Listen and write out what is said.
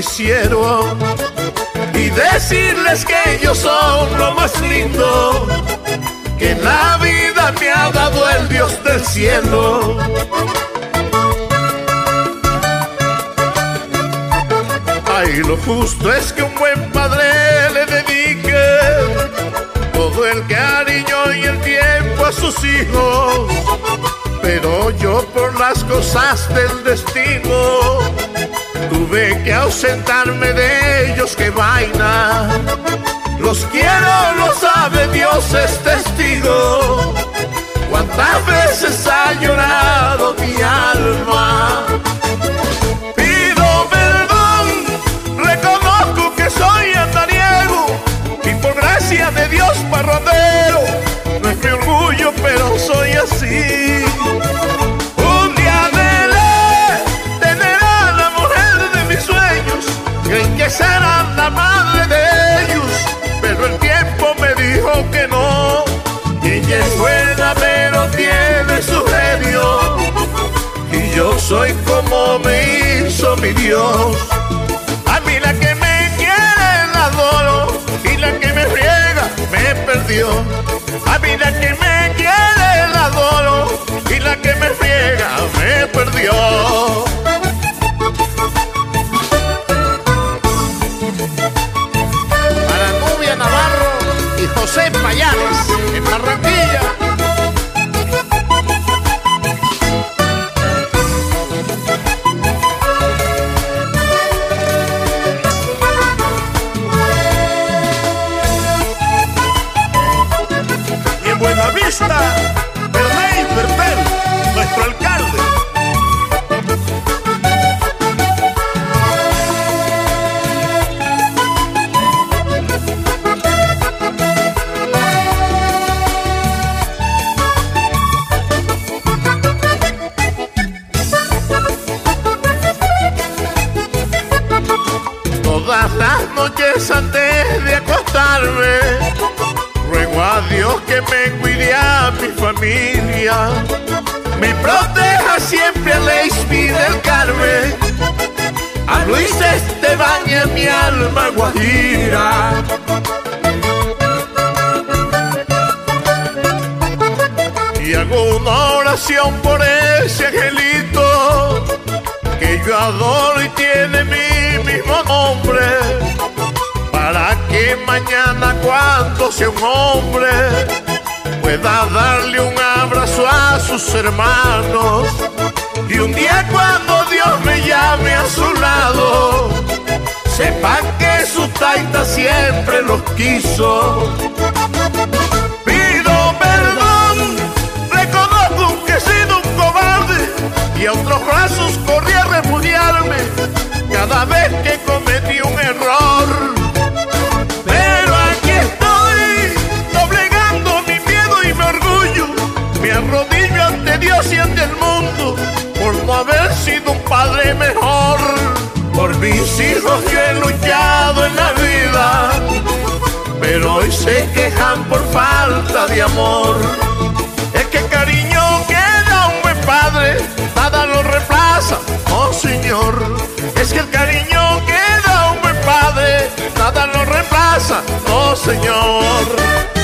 noticiero y decirles que ellos son lo más lindo que la vida me ha dado el Dios del cielo. Ay, lo justo es que un buen padre le dedique todo el cariño y el tiempo a sus hijos. Pero yo por las cosas del destino tuve que ausentarme de ellos, que vaina. Los quiero, lo sabe Dios, es testigo. Cuántas veces ha llorado mi alma. Pido perdón, reconozco que soy andariego y por gracia de Dios parrodero. Pero tiene su genio, y yo soy como me hizo mi Dios. A mí la que me quiere la adoro, y la que me friega me perdió. A mí la que me quiere la adoro, y la que me friega me perdió. Buenavista, Berley Bertel, nuestro alcalde. Todas las noches antes de acostarme, ruego a Dios que me cuide a mi familia, me proteja siempre a Leispi del Carmen, a Luis Esteban y a mi alma guajira. Y hago una oración por ese angelito que yo adoro y tiene mañana cuando sea un hombre pueda darle un abrazo a sus hermanos. Y un día cuando Dios me llame a su lado, sepan que su taita siempre los quiso. Pido perdón, mis hijos yo he luchado en la vida, pero hoy se quejan por falta de amor. Es que cariño que da un buen padre, nada lo reemplaza, oh Señor. Es que el cariño que da un buen padre, nada lo reemplaza, oh Señor.